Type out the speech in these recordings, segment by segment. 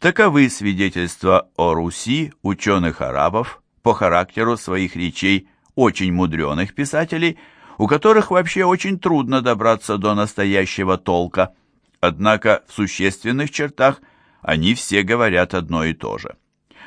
Таковы свидетельства о Руси ученых-арабов по характеру своих речей очень мудреных писателей, у которых вообще очень трудно добраться до настоящего толка. Однако в существенных чертах они все говорят одно и то же.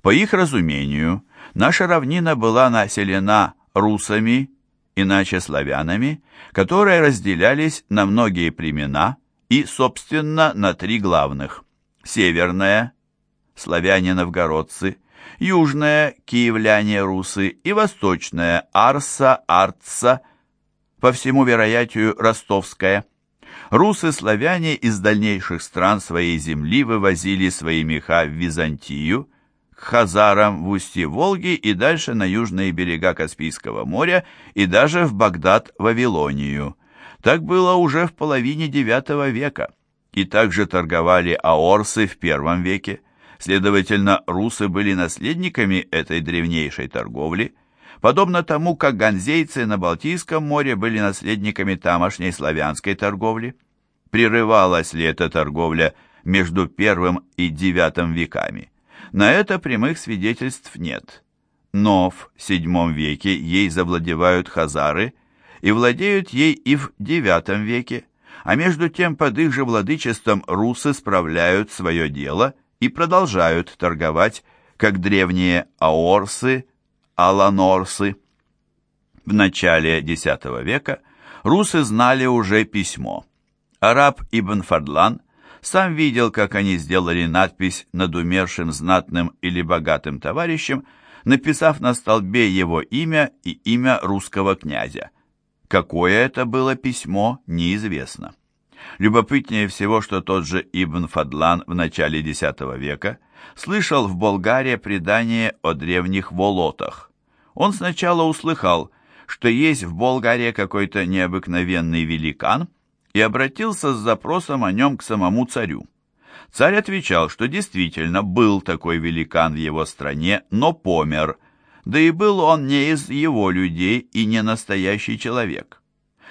По их разумению, наша равнина была населена русами, иначе славянами, которые разделялись на многие племена и, собственно, на три главных. Северная – славяне-новгородцы, южная – киевляне-русы и восточная – арса, артса, по всему вероятию ростовская – русы-славяне из дальнейших стран своей земли вывозили свои меха в Византию, к хазарам в устье Волги и дальше на южные берега Каспийского моря и даже в Багдад, Вавилонию. Так было уже в половине IX века. И также торговали аорсы в первом веке. Следовательно, русы были наследниками этой древнейшей торговли – подобно тому, как ганзейцы на Балтийском море были наследниками тамошней славянской торговли. Прерывалась ли эта торговля между первым и девятым веками? На это прямых свидетельств нет. Но в VII веке ей завладевают хазары и владеют ей и в IX веке, а между тем под их же владычеством русы справляют свое дело и продолжают торговать, как древние аорсы, аланорсы. В начале X века русы знали уже письмо. Араб Ибн Фадлан сам видел, как они сделали надпись над умершим знатным или богатым товарищем, написав на столбе его имя и имя русского князя. Какое это было письмо, неизвестно. Любопытнее всего, что тот же Ибн Фадлан в начале X века слышал в Болгарии предание о древних волотах. Он сначала услыхал, что есть в Болгарии какой-то необыкновенный великан, и обратился с запросом о нем к самому царю. Царь отвечал, что действительно был такой великан в его стране, но помер, да и был он не из его людей и не настоящий человек.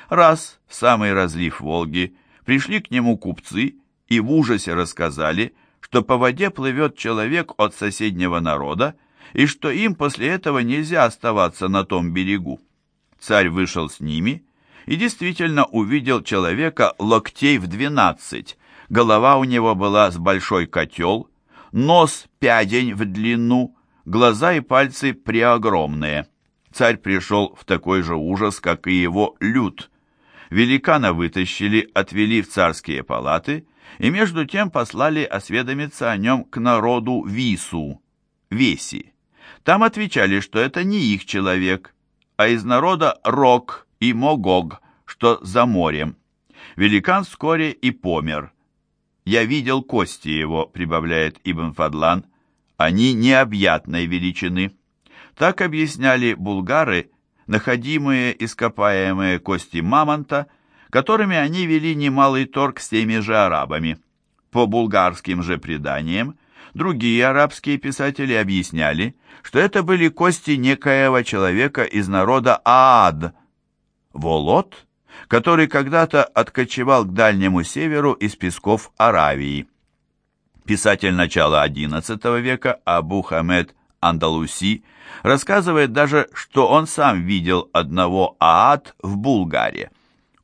Раз, в самый разлив Волги, пришли к нему купцы и в ужасе рассказали, что по воде плывет человек от соседнего народа, и что им после этого нельзя оставаться на том берегу. Царь вышел с ними и действительно увидел человека локтей в двенадцать. Голова у него была с большой котел, нос пядень в длину, глаза и пальцы преогромные. Царь пришел в такой же ужас, как и его люд. Великана вытащили, отвели в царские палаты и между тем послали осведомиться о нем к народу Вису, Веси. Там отвечали, что это не их человек, а из народа Рок и Могог, что за морем. Великан вскоре и помер. «Я видел кости его», — прибавляет Ибн Фадлан, — «они необъятной величины». Так объясняли булгары, находимые ископаемые кости мамонта — которыми они вели немалый торг с теми же арабами. По булгарским же преданиям, другие арабские писатели объясняли, что это были кости некоего человека из народа Аад, Волот, который когда-то откочевал к дальнему северу из песков Аравии. Писатель начала XI века Абу Хамед Андалуси рассказывает даже, что он сам видел одного Аад в Булгаре.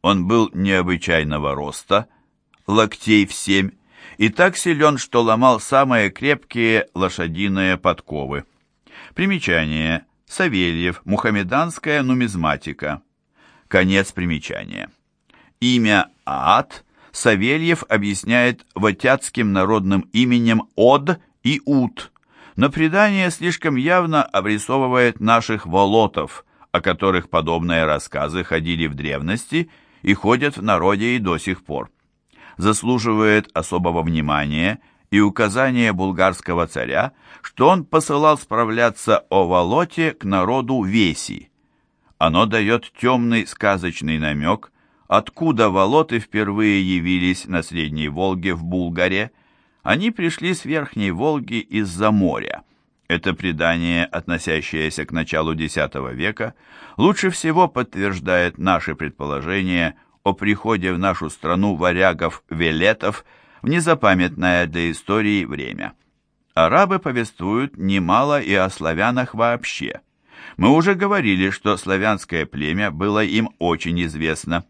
Он был необычайного роста, локтей в семь, и так силен, что ломал самые крепкие лошадиные подковы. Примечание. Савельев. Мухамеданская нумизматика. Конец примечания. Имя Аат Савельев объясняет ватятским народным именем Од и Ут, но предание слишком явно обрисовывает наших волотов, о которых подобные рассказы ходили в древности и ходят в народе и до сих пор. Заслуживает особого внимания и указание булгарского царя, что он посылал справляться о Волоте к народу Веси. Оно дает темный сказочный намек, откуда Волоты впервые явились на Средней Волге в Булгаре. Они пришли с Верхней Волги из-за моря. Это предание, относящееся к началу X века, лучше всего подтверждает наши предположения о приходе в нашу страну варягов-велетов в незапамятное для истории время. арабы повествуют немало и о славянах вообще. Мы уже говорили, что славянское племя было им очень известно.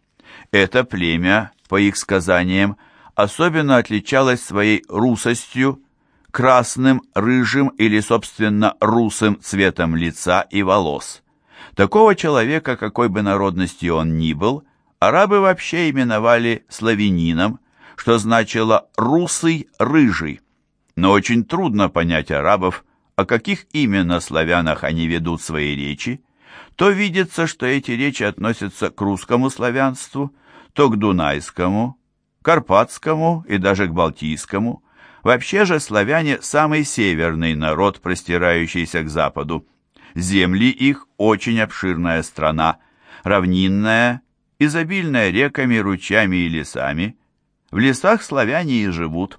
Это племя, по их сказаниям, особенно отличалось своей русостью, красным, рыжим или, собственно, русым цветом лица и волос. Такого человека, какой бы народности он ни был, арабы вообще именовали славянином, что значило «русый, рыжий». Но очень трудно понять арабов, о каких именно славянах они ведут свои речи. То видится, что эти речи относятся к русскому славянству, то к дунайскому, карпатскому и даже к балтийскому. Вообще же славяне – самый северный народ, простирающийся к западу. Земли их очень обширная страна, равнинная, изобильная реками, ручьями и лесами. В лесах славяне и живут.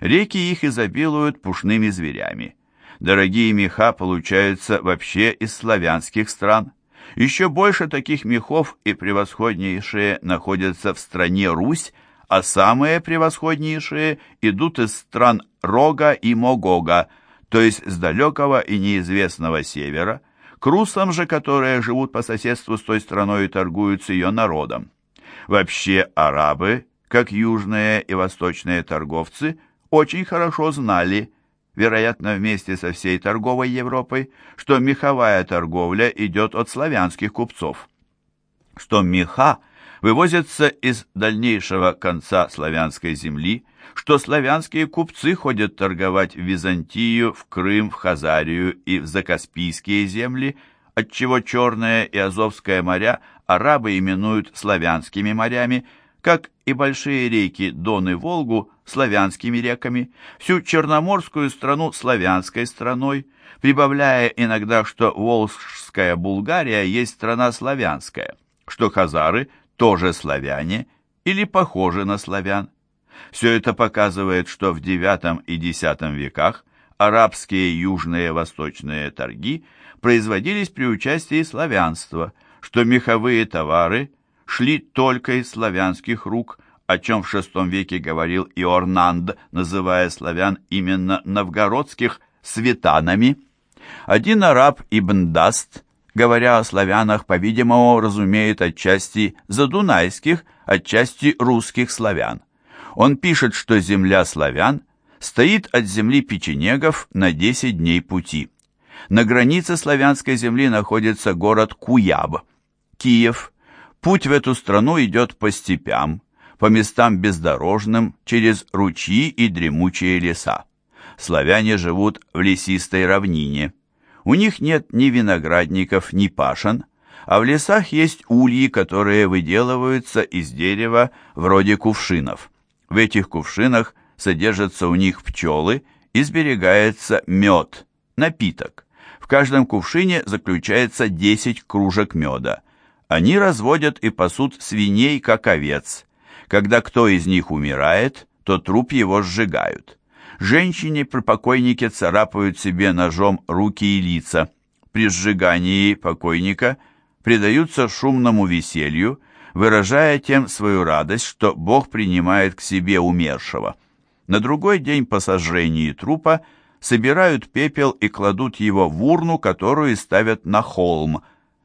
Реки их изобилуют пушными зверями. Дорогие меха получаются вообще из славянских стран. Еще больше таких мехов и превосходнейшие находятся в стране Русь, а самые превосходнейшие идут из стран Рога и Могога, то есть с далекого и неизвестного севера, к русам же, которые живут по соседству с той страной и торгуют с ее народом. Вообще арабы, как южные и восточные торговцы, очень хорошо знали, вероятно, вместе со всей торговой Европой, что меховая торговля идет от славянских купцов, что меха вывозятся из дальнейшего конца славянской земли, что славянские купцы ходят торговать в Византию, в Крым, в Хазарию и в Закаспийские земли, отчего Черное и Азовское моря арабы именуют славянскими морями, как и большие реки Дон и Волгу славянскими реками, всю Черноморскую страну славянской страной, прибавляя иногда, что Волжская Булгария есть страна славянская, что хазары тоже славяне или похожи на славян. Все это показывает, что в IX и X веках арабские южные восточные торги производились при участии славянства, что меховые товары шли только из славянских рук, о чем в VI веке говорил Иорнанд, называя славян именно новгородских светанами. Один араб Ибн Даст, говоря о славянах, по-видимому, разумеет отчасти задунайских, отчасти русских славян. Он пишет, что земля славян стоит от земли печенегов на 10 дней пути. На границе славянской земли находится город Куяб, Киев. Путь в эту страну идет по степям, по местам бездорожным, через ручьи и дремучие леса. Славяне живут в лесистой равнине. У них нет ни виноградников, ни пашен, а в лесах есть ульи, которые выделываются из дерева вроде кувшинов. В этих кувшинах содержатся у них пчелы и сберегается мед, напиток. В каждом кувшине заключается 10 кружек меда. Они разводят и пасут свиней, как овец. Когда кто из них умирает, то труп его сжигают. Женщине при покойнике царапают себе ножом руки и лица. При сжигании покойника предаются шумному веселью, выражая тем свою радость, что Бог принимает к себе умершего. На другой день по сожжении трупа собирают пепел и кладут его в урну, которую ставят на холм,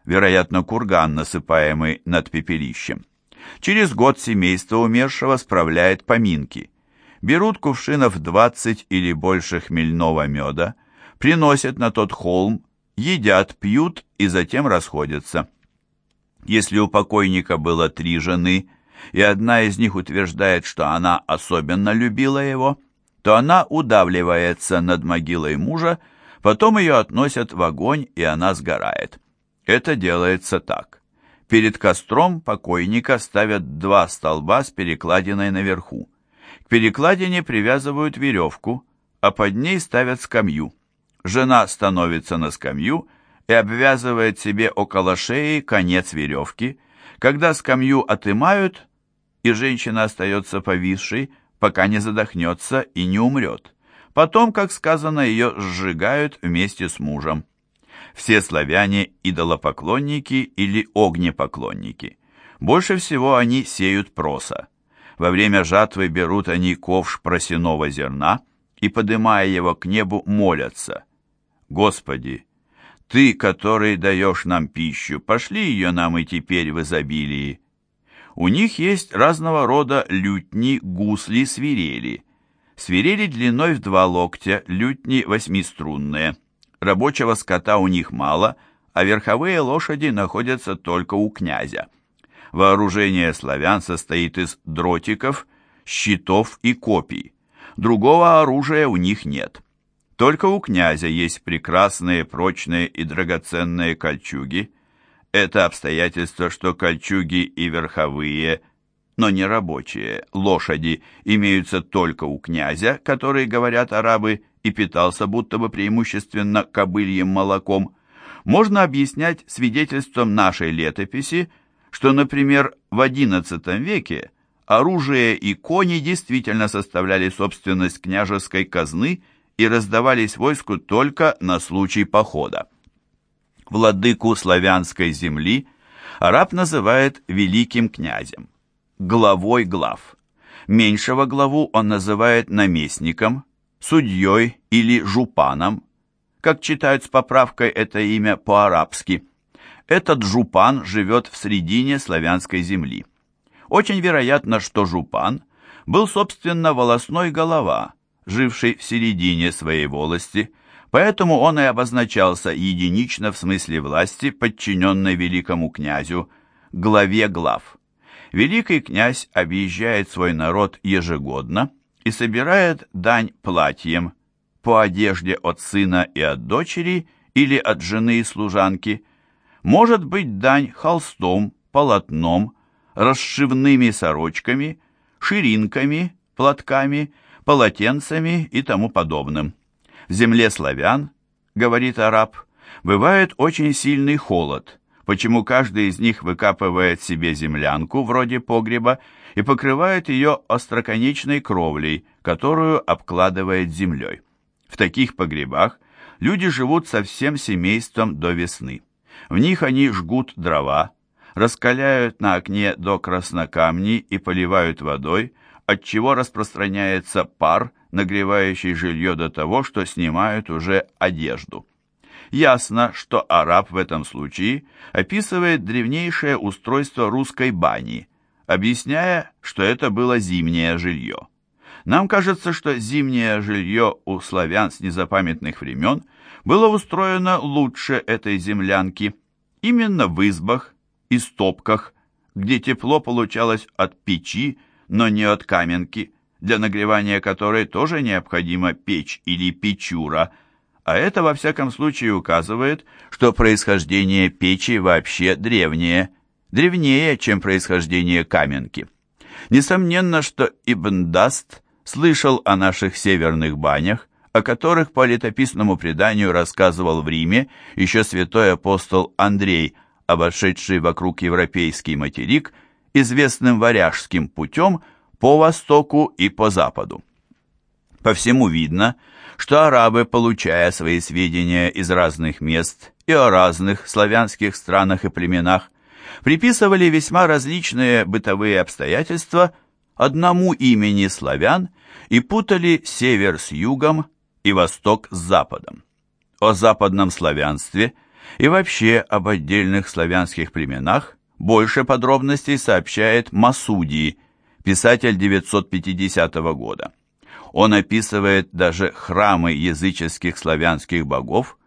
вероятно, курган, насыпаемый над пепелищем. Через год семейство умершего справляет поминки. Берут кувшинов 20 или больше хмельного меда, приносят на тот холм, едят, пьют и затем расходятся. Если у покойника было три жены, и одна из них утверждает, что она особенно любила его, то она удавливается над могилой мужа, потом ее относят в огонь, и она сгорает. Это делается так. Перед костром покойника ставят два столба с перекладиной наверху. К перекладине привязывают веревку, а под ней ставят скамью. Жена становится на скамью и обвязывает себе около шеи конец веревки. Когда скамью отымают, и женщина остается повисшей, пока не задохнется и не умрет. Потом, как сказано, ее сжигают вместе с мужем. Все славяне – идолопоклонники или огнепоклонники. Больше всего они сеют проса. Во время жатвы берут они ковш просеного зерна, и, подымая его к небу, молятся. «Господи, Ты, который даешь нам пищу, пошли ее нам и теперь в изобилии». У них есть разного рода лютни, гусли, свирели. Свирели длиной в два локтя, лютни восьмиструнные. Рабочего скота у них мало, а верховые лошади находятся только у князя. Вооружение славян состоит из дротиков, щитов и копий. Другого оружия у них нет. Только у князя есть прекрасные, прочные и драгоценные кольчуги. Это обстоятельство, что кольчуги и верховые, но не рабочие, лошади имеются только у князя, который, говорят арабы, и питался будто бы преимущественно кобыльем молоком, можно объяснять свидетельством нашей летописи, что, например, в XI веке оружие и кони действительно составляли собственность княжеской казны и раздавались войску только на случай похода. Владыку славянской земли араб называет великим князем, главой глав. Меньшего главу он называет наместником, судьей или жупаном, как читают с поправкой это имя по-арабски. Этот жупан живет в средине славянской земли. Очень вероятно, что Жупан был, собственно, волосной голова, живший в середине своей волости, поэтому он и обозначался единично в смысле власти, подчиненной великому князю, главе глав. Великий князь объезжает свой народ ежегодно и собирает дань платьем, по одежде от сына и от дочери или от жены и служанки, может быть дань холстом, полотном, расшивными сорочками, ширинками, платками, полотенцами и тому подобным. В земле славян, говорит араб, бывает очень сильный холод, почему каждый из них выкапывает себе землянку вроде погреба и покрывает ее остроконечной кровлей, которую обкладывает землей. В таких погребах люди живут со всем семейством до весны. В них они жгут дрова, раскаляют на окне до краснокамней и поливают водой, отчего распространяется пар, нагревающий жилье до того, что снимают уже одежду. Ясно, что араб в этом случае описывает древнейшее устройство русской бани, объясняя, что это было зимнее жилье. Нам кажется, что зимнее жилье у славян с незапамятных времен было устроено лучше этой землянки, именно в избах, и стопках, где тепло получалось от печи, но не от каменки, для нагревания которой тоже необходима печь или печура, а это во всяком случае указывает, что происхождение печи вообще древнее, древнее, чем происхождение каменки. Несомненно, что Ибн Даст слышал о наших северных банях, о которых по летописному преданию рассказывал в Риме еще святой апостол Андрей – обошедший вокруг европейский материк известным варяжским путем по востоку и по западу. По всему видно, что арабы, получая свои сведения из разных мест и о разных славянских странах и племенах, приписывали весьма различные бытовые обстоятельства одному имени славян и путали север с югом и восток с западом. О западном славянстве – и вообще об отдельных славянских племенах больше подробностей сообщает Масуди, писатель 950 года. Он описывает даже храмы языческих славянских богов,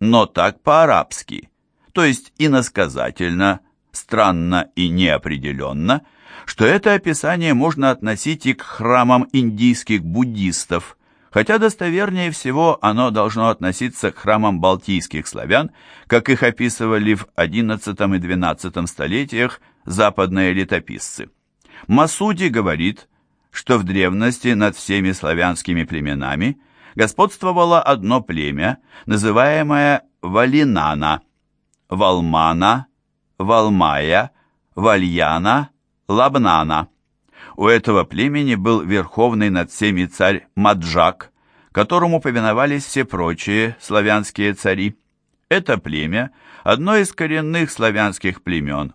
но так по-арабски, то есть иносказательно, странно и неопределенно, что это описание можно относить и к храмам индийских буддистов, хотя достовернее всего оно должно относиться к храмам балтийских славян, как их описывали в XI и XII столетиях западные летописцы. Масуди говорит, что в древности над всеми славянскими племенами господствовало одно племя, называемое Валинана, Валмана, Валмая, Вальяна, Лабнана. У этого племени был верховный над всеми царь Маджак, которому повиновались все прочие славянские цари. Это племя – одно из коренных славянских племен.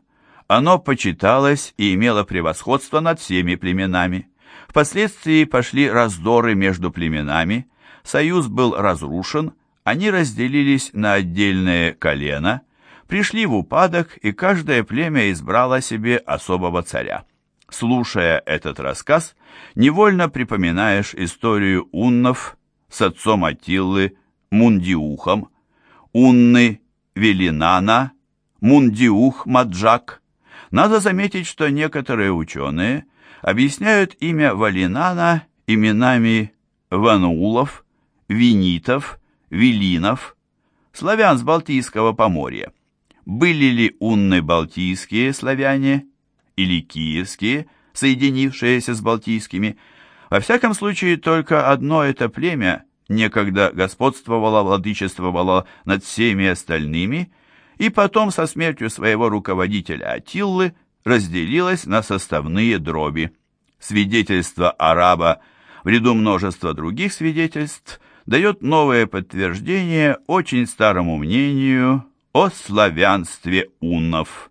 Оно почиталось и имело превосходство над всеми племенами. Впоследствии пошли раздоры между племенами, союз был разрушен, они разделились на отдельные колена, пришли в упадок, и каждое племя избрало себе особого царя. Слушая этот рассказ, невольно припоминаешь историю уннов с отцом Атиллы Мундиухом, унны Велинана, Мундиух Маджак. Надо заметить, что некоторые ученые объясняют имя Валинана именами Ванулов, Винитов, Велинов, славян с Балтийского поморья. Были ли унны балтийские славяне или киевские, соединившиеся с балтийскими? Во всяком случае, только одно это племя некогда господствовало, владычествовало над всеми остальными, и потом со смертью своего руководителя Атиллы разделилось на составные дроби. Свидетельство араба в ряду множества других свидетельств дает новое подтверждение очень старому мнению о славянстве уннов.